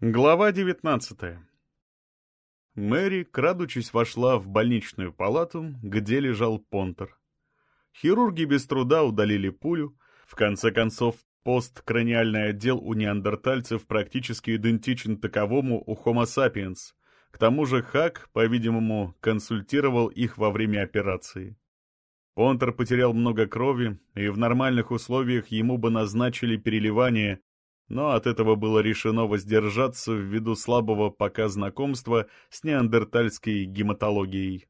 Глава 19 Мэри, крадучись, вошла в больничную палату, где лежал Понтер. Хирурги без труда удалили пулю. В конце концов, посткраниальный отдел у неандертальцев практически идентичен таковому у Homo sapiens. К тому же Хак, по-видимому, консультировал их во время операции. Понтер потерял много крови, и в нормальных условиях ему бы назначили переливание, но от этого было решено воздержаться ввиду слабого пока знакомства с неандертальской гематологией.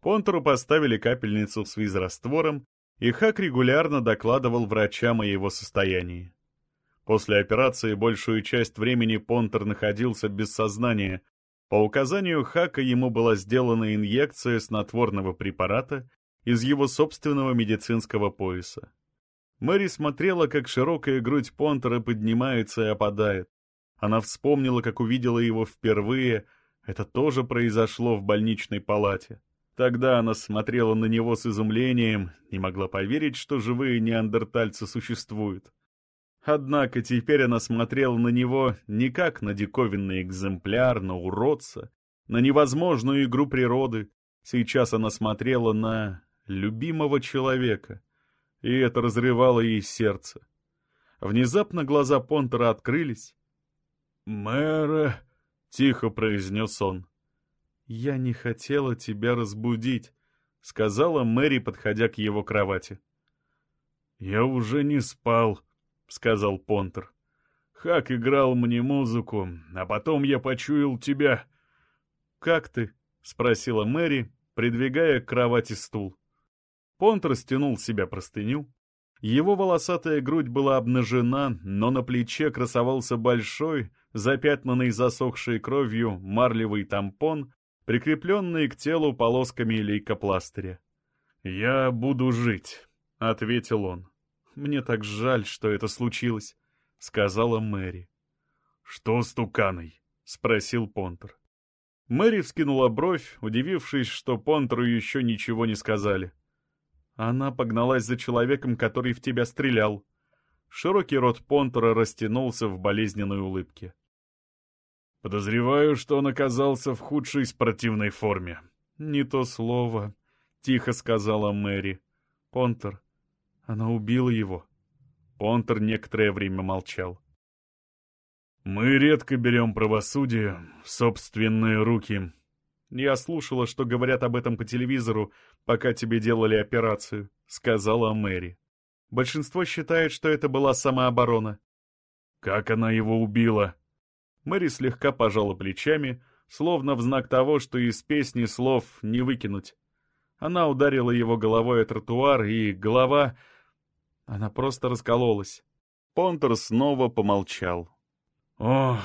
Понтеру поставили капельницу с визраствором, и Хак регулярно докладывал врачам о его состоянии. После операции большую часть времени Понтер находился без сознания. По указанию Хака ему была сделана инъекция снотворного препарата из его собственного медицинского пояса. Мэри смотрела, как широкая грудь Понтера поднимается и опадает. Она вспомнила, как увидела его впервые. Это тоже произошло в больничной палате. Тогда она смотрела на него с изумлением, не могла поверить, что живые неандертальцы существуют. Однако теперь она смотрела на него не как на диковинный экземпляр, на уродца, на невозможную игру природы. Сейчас она смотрела на любимого человека — и это разрывало ей сердце. Внезапно глаза Понтера открылись. «Мэра!» — тихо произнес он. «Я не хотела тебя разбудить», — сказала Мэри, подходя к его кровати. «Я уже не спал», — сказал Понтер. «Хак играл мне музыку, а потом я почуял тебя». «Как ты?» — спросила Мэри, придвигая к кровати стул. Понт растянул себя простыню. Его волосатая грудь была обнажена, но на плече красовался большой, запятнанный засохшей кровью марлевый тампон, прикрепленный к телу полосками лейкопластыря. «Я буду жить», — ответил он. «Мне так жаль, что это случилось», — сказала Мэри. «Что с Туканой?» — спросил Понтер. Мэри вскинула бровь, удивившись, что Понтеру еще ничего не сказали. Она погналась за человеком, который в тебя стрелял. Широкий рот Понтера растянулся в болезненной улыбке. «Подозреваю, что он оказался в худшей спортивной форме». «Не то слово», — тихо сказала Мэри. «Понтер, она убила его». Понтер некоторое время молчал. «Мы редко берем правосудие в собственные руки», «Я слушала, что говорят об этом по телевизору, пока тебе делали операцию», — сказала Мэри. «Большинство считает, что это была самооборона». «Как она его убила?» Мэри слегка пожала плечами, словно в знак того, что из песни слов не выкинуть. Она ударила его головой о тротуар, и голова... Она просто раскололась. Понтер снова помолчал. «Ох»,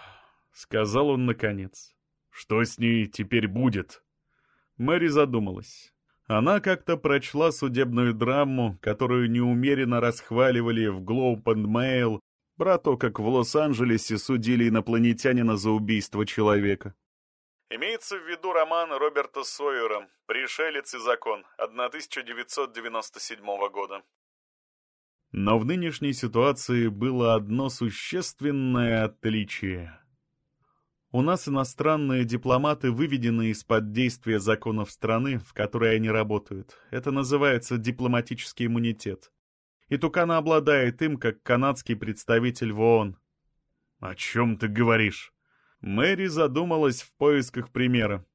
— сказал он наконец. Что с ней теперь будет? Мэри задумалась. Она как-то прочла судебную драму, которую неумеренно расхваливали в Globe and Mail про то, как в Лос-Анджелесе судили инопланетянина за убийство человека. Имеется в виду роман Роберта Сойера «Пришелец и закон» 1997 года. Но в нынешней ситуации было одно существенное отличие — у нас иностранные дипломаты выведены из-под действия законов страны, в которой они работают. Это называется дипломатический иммунитет. И Тукана обладает им, как канадский представитель в ООН. «О чем ты говоришь?» Мэри задумалась в поисках примера.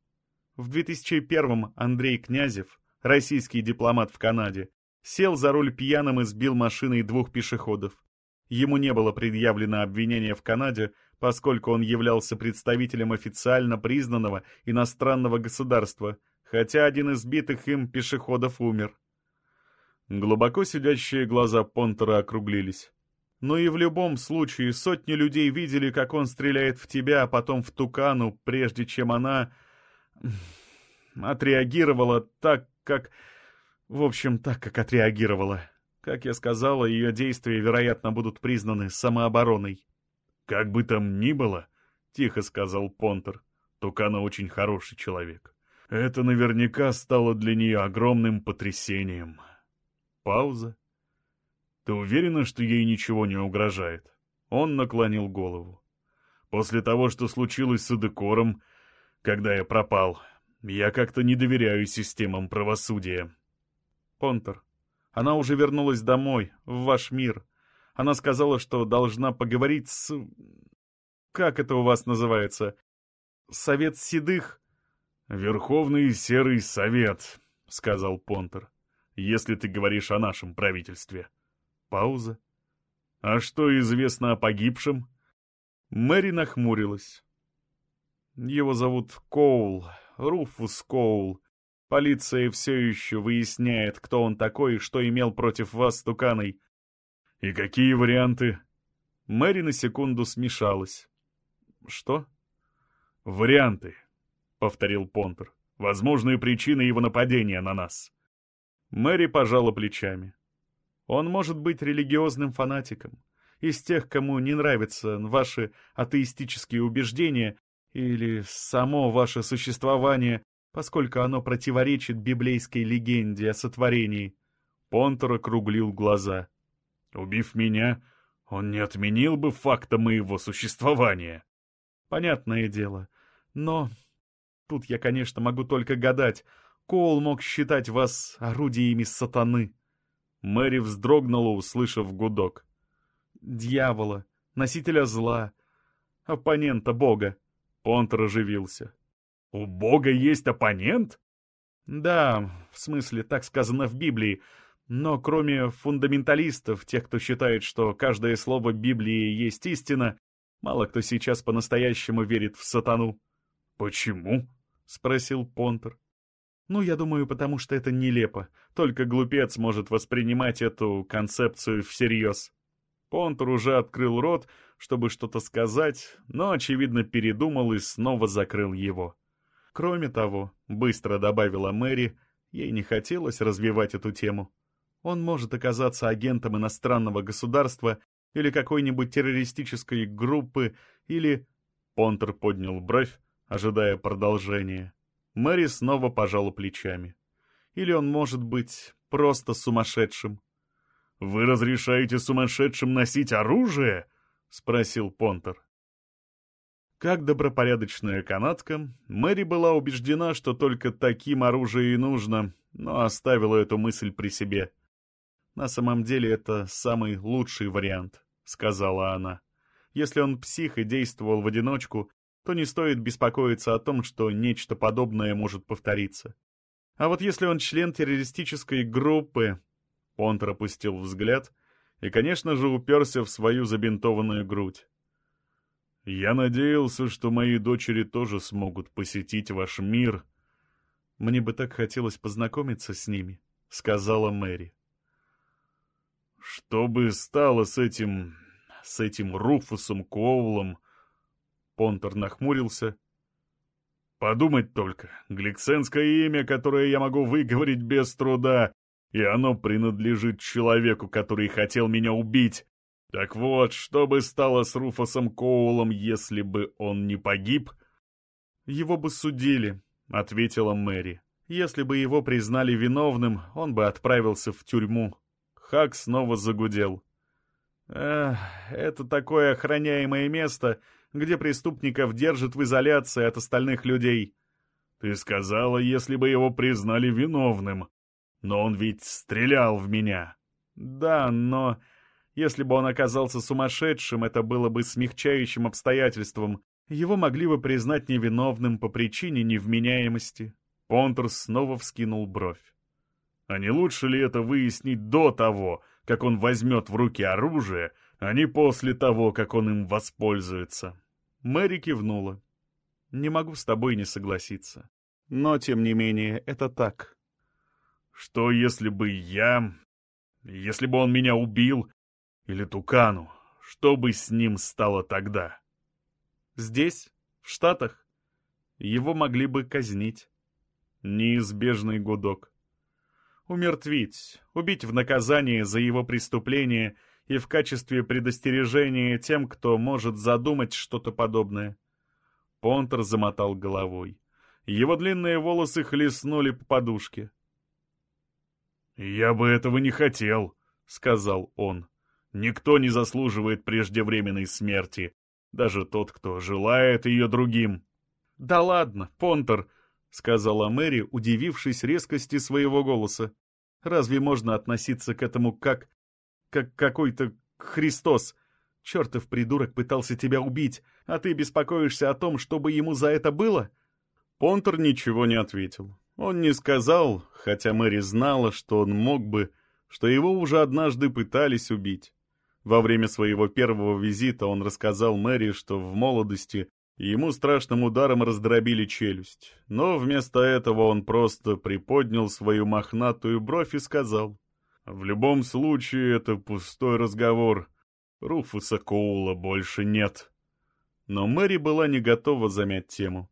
В 2001-м Андрей Князев, российский дипломат в Канаде, сел за руль пьяным и сбил машиной двух пешеходов. Ему не было предъявлено обвинение в Канаде, поскольку он являлся представителем официально признанного иностранного государства, хотя один из битых им пешеходов умер. Глубоко сидящие глаза Понтера округлились. Но и в любом случае сотни людей видели, как он стреляет в тебя, а потом в Тукану, прежде чем она... отреагировала так, как... В общем, так, как отреагировала. Как я сказала, ее действия, вероятно, будут признаны самообороной. «Как бы там ни было», — тихо сказал Понтер, — «Тукана очень хороший человек. Это наверняка стало для нее огромным потрясением». Пауза. «Ты уверена, что ей ничего не угрожает?» Он наклонил голову. После того, что случилось с Эдекором, когда я пропал, я как-то не доверяю системам правосудия. Понтер, она уже вернулась домой, в ваш мир. Она сказала, что должна поговорить с... Как это у вас называется? Совет седых? Верховный Серый Совет, — сказал Понтер, — если ты говоришь о нашем правительстве. Пауза. А что известно о погибшем? Мэри нахмурилась. Его зовут Коул, Руфус Коул. Полиция все еще выясняет, кто он такой и что имел против вас с Туканой. И какие варианты? Мэри на секунду смешалась. Что? Варианты, повторил Понтер. Возможные причины его нападения на нас. Мэри пожала плечами. Он может быть религиозным фанатиком из тех, кому не нравятся ваши атеистические убеждения или само ваше существование, поскольку оно противоречит библейской легенде о сотворении. Понтер округлил глаза. «Убив меня, он не отменил бы факта моего существования». «Понятное дело. Но тут я, конечно, могу только гадать. Коул мог считать вас орудиями сатаны». Мэри вздрогнула, услышав гудок дьявола, носителя зла, оппонента Бога. Понтер оживился. «У Бога есть оппонент?» «Да, в смысле, так сказано в Библии. Но кроме фундаменталистов, тех, кто считает, что каждое слово Библии есть истина, мало кто сейчас по-настоящему верит в сатану». «Почему?» — спросил Понтер. «Ну, я думаю, потому что это нелепо. Только глупец может воспринимать эту концепцию всерьез». Понтер уже открыл рот, чтобы что-то сказать, но, очевидно, передумал и снова закрыл его. Кроме того, быстро добавила Мэри, ей не хотелось развивать эту тему. Он может оказаться агентом иностранного государства или какой-нибудь террористической группы, или... Понтер поднял бровь, ожидая продолжения. Мэри снова пожала плечами. Или он может быть просто сумасшедшим. «Вы разрешаете сумасшедшим носить оружие?» — спросил Понтер. Как добропорядочная канатка, Мэри была убеждена, что только таким оружие и нужно, но оставила эту мысль при себе. «На самом деле это самый лучший вариант», — сказала она. «Если он псих и действовал в одиночку, то не стоит беспокоиться о том, что нечто подобное может повториться. А вот если он член террористической группы, Понтер опустил взгляд и, конечно же, уперся в свою забинтованную грудь. «Я надеялся, что мои дочери тоже смогут посетить ваш мир. Мне бы так хотелось познакомиться с ними», — сказала Мэри. «Что бы стало с этим... с этим Руфусом Коулом?» Понтер нахмурился. «Подумать только, гликсенское имя, которое я могу выговорить без труда, и оно принадлежит человеку, который хотел меня убить. Так вот, что бы стало с Руфосом Коулом, если бы он не погиб? Его бы судили, — ответила Мэри. Если бы его признали виновным, он бы отправился в тюрьму. Хак снова загудел. Эх, это такое охраняемое место, где преступников держат в изоляции от остальных людей. Ты сказала, если бы его признали виновным. Но он ведь стрелял в меня. Да, но если бы он оказался сумасшедшим, это было бы смягчающим обстоятельством. Его могли бы признать невиновным по причине невменяемости. Понтер снова вскинул бровь. А не лучше ли это выяснить до того, как он возьмет в руки оружие, а не после того, как он им воспользуется? Мэри кивнула. «Не могу с тобой не согласиться. Но, тем не менее, это так. Что, если бы я... Если бы он меня убил? Или Тукану? Что бы с ним стало тогда? Здесь, в Штатах, его могли бы казнить. Неизбежный гудок. Умертвить, убить в наказание за его преступление и в качестве предостережения тем, кто может задумать что-то подобное. Понтер замотал головой. Его длинные волосы хлестнули по подушке. «Я бы этого не хотел», — сказал он. «Никто не заслуживает преждевременной смерти. даже тот, кто желает ее другим. «Да ладно, Понтер», — сказала Мэри, удивившись резкости своего голоса. «Разве можно относиться к этому как... как какой-то Христос? Чертов придурок пытался тебя убить, а ты беспокоишься о том, чтобы ему за это было?» Понтер ничего не ответил. Он не сказал, хотя Мэри знала, что он мог бы, что его уже однажды пытались убить. Во время своего первого визита он рассказал Мэри, что в молодости ему страшным ударом раздробили челюсть, но вместо этого он просто приподнял свою мохнатую бровь и сказал, «В любом случае это пустой разговор. Руфуса Коула больше нет». Но Мэри была не готова замять тему.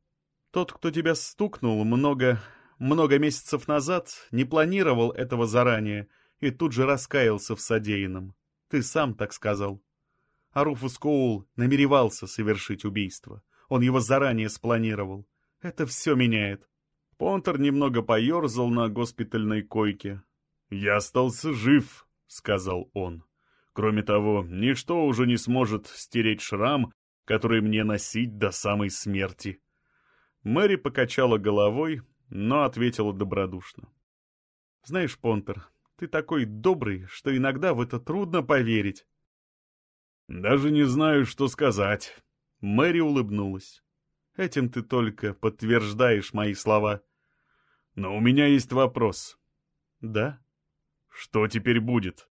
«Тот, кто тебя стукнул много, много месяцев назад, не планировал этого заранее и тут же раскаялся в содеянном. Ты сам так сказал. А Руфус Коул намеревался совершить убийство. Он его заранее спланировал. Это все меняет. Понтер немного поерзал на госпитальной койке. «Я остался жив», — сказал он. «Кроме того, ничто уже не сможет стереть шрам, который мне носить до самой смерти». Мэри покачала головой, но ответила добродушно. «Знаешь, Понтер, ты такой добрый, что иногда в это трудно поверить». «Даже не знаю, что сказать». Мэри улыбнулась. «Этим ты только подтверждаешь мои слова». «Но у меня есть вопрос». «Да?» «Что теперь будет?»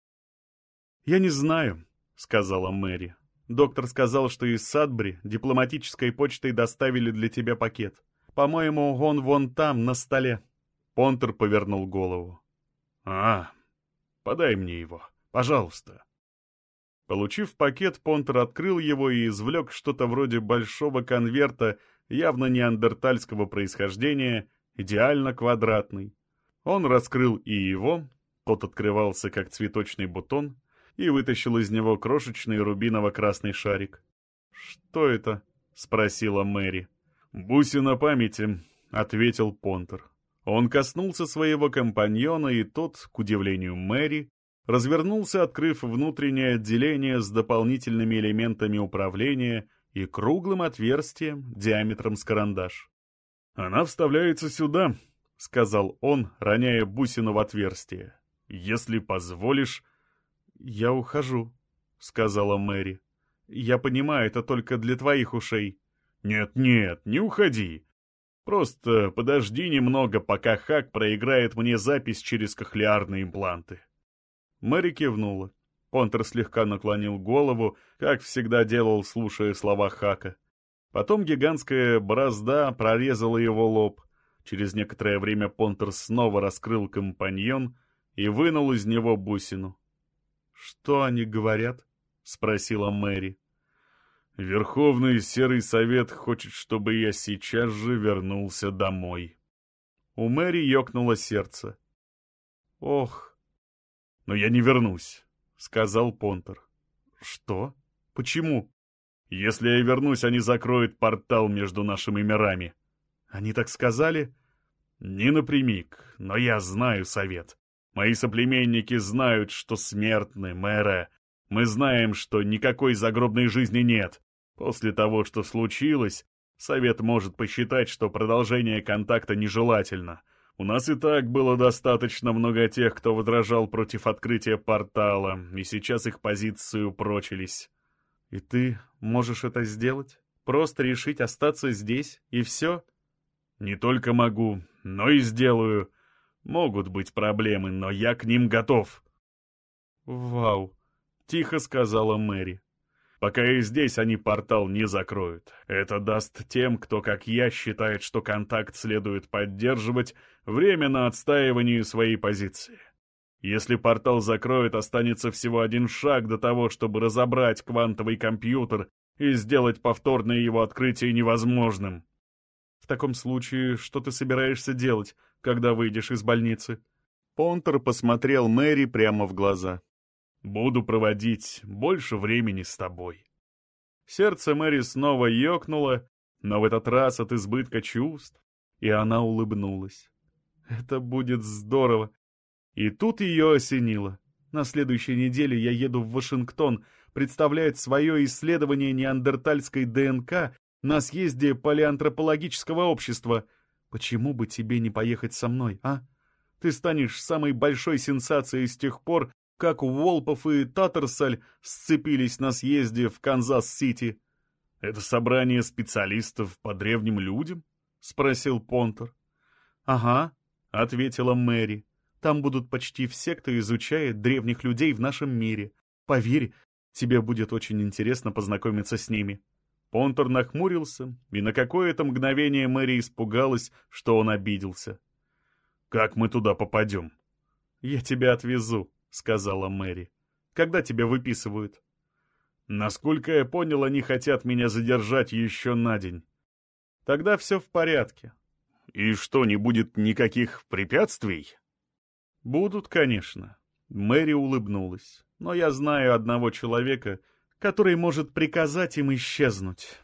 «Я не знаю», — сказала Мэри. «Доктор сказал, что из Садбри дипломатической почтой доставили для тебя пакет. По-моему, он вон там, на столе». Понтер повернул голову. «А, подай мне его, пожалуйста». Получив пакет, Понтер открыл его и извлек что-то вроде большого конверта, явно неандертальского происхождения, идеально квадратный. Он раскрыл и его, тот открывался как цветочный бутон, и вытащил из него крошечный рубиново-красный шарик. «Что это?» — спросила Мэри. «Бусина памяти», — ответил Понтер. Он коснулся своего компаньона, и тот, к удивлению Мэри, развернулся, открыв внутреннее отделение с дополнительными элементами управления и круглым отверстием диаметром с карандаш. «Она вставляется сюда», — сказал он, роняя бусину в отверстие. «Если позволишь...» «Я ухожу», — сказала Мэри. «Я понимаю, это только для твоих ушей». «Нет-нет, не уходи. Просто подожди немного, пока Хак проиграет мне запись через кохлеарные импланты». Мэри кивнула. Понтер слегка наклонил голову, как всегда делал, слушая слова Хака. Потом гигантская борозда прорезала его лоб. Через некоторое время Понтер снова раскрыл компаньон и вынул из него бусину. «Что они говорят?» — спросила Мэри. Верховный Серый Совет хочет, чтобы я сейчас же вернулся домой. У Мэри ёкнуло сердце. «Ох!» «Но я не вернусь», — сказал Понтер. «Что? Почему?» «Если я вернусь, они закроют портал между нашими мирами». «Они так сказали?» «Не напрямик, но я знаю совет. Мои соплеменники знают, что смертны, мэра. Мы знаем, что никакой загробной жизни нет. После того, что случилось, совет может посчитать, что продолжение контакта нежелательно. У нас и так было достаточно много тех, кто возражал против открытия портала, и сейчас их позиции упрочились. И ты можешь это сделать? Просто решить остаться здесь, и все? Не только могу, но и сделаю. Могут быть проблемы, но я к ним готов. «Вау!» — тихо сказала Мэри. Пока и здесь они портал не закроют. Это даст тем, кто, как я, считает, что контакт следует поддерживать, время на отстаивание своей позиции. Если портал закроют, останется всего один шаг до того, чтобы разобрать квантовый компьютер и сделать повторное его открытие невозможным. В таком случае, что ты собираешься делать, когда выйдешь из больницы? Понтер посмотрел Мэри прямо в глаза. Буду проводить больше времени с тобой». Сердце Мэри снова ёкнуло, но в этот раз от избытка чувств, и она улыбнулась. «Это будет здорово!» И тут ее осенило. На следующей неделе я еду в Вашингтон представлять свое исследование неандертальской ДНК на съезде палеантропологического общества. Почему бы тебе не поехать со мной, а? Ты станешь самой большой сенсацией с тех пор, как Уолпофф и Таттерсаль сцепились на съезде в Канзас-Сити. «Это собрание специалистов по древним людям?» — спросил Понтер. «Ага», — ответила Мэри. «Там будут почти все, кто изучает древних людей в нашем мире. Поверь, тебе будет очень интересно познакомиться с ними». Понтер нахмурился, и на какое-то мгновение Мэри испугалась, что он обиделся. «Как мы туда попадем?» «Я тебя отвезу», — сказала Мэри. «Когда тебя выписывают?» Насколько я понял, они хотят меня задержать еще на день. Тогда все в порядке. И что, не будет никаких препятствий? Будут, конечно. Мэри улыбнулась. Но я знаю одного человека, который может приказать им исчезнуть.